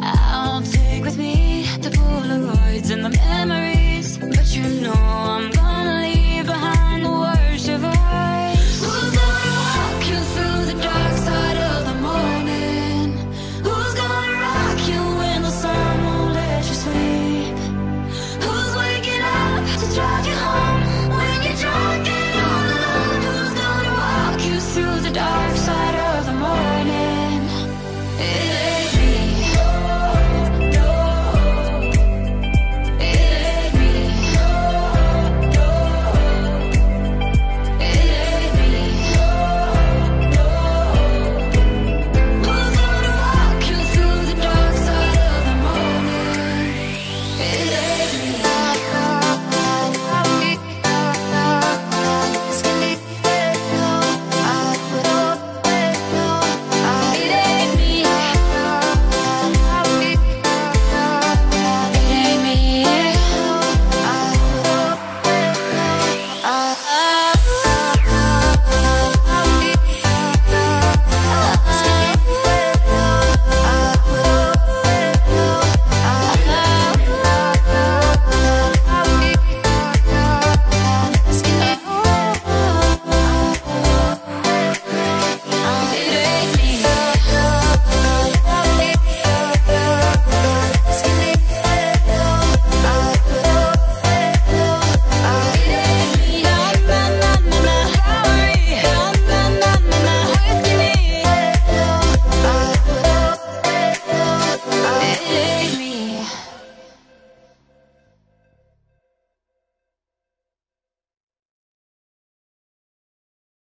I'll take with me the Polaroid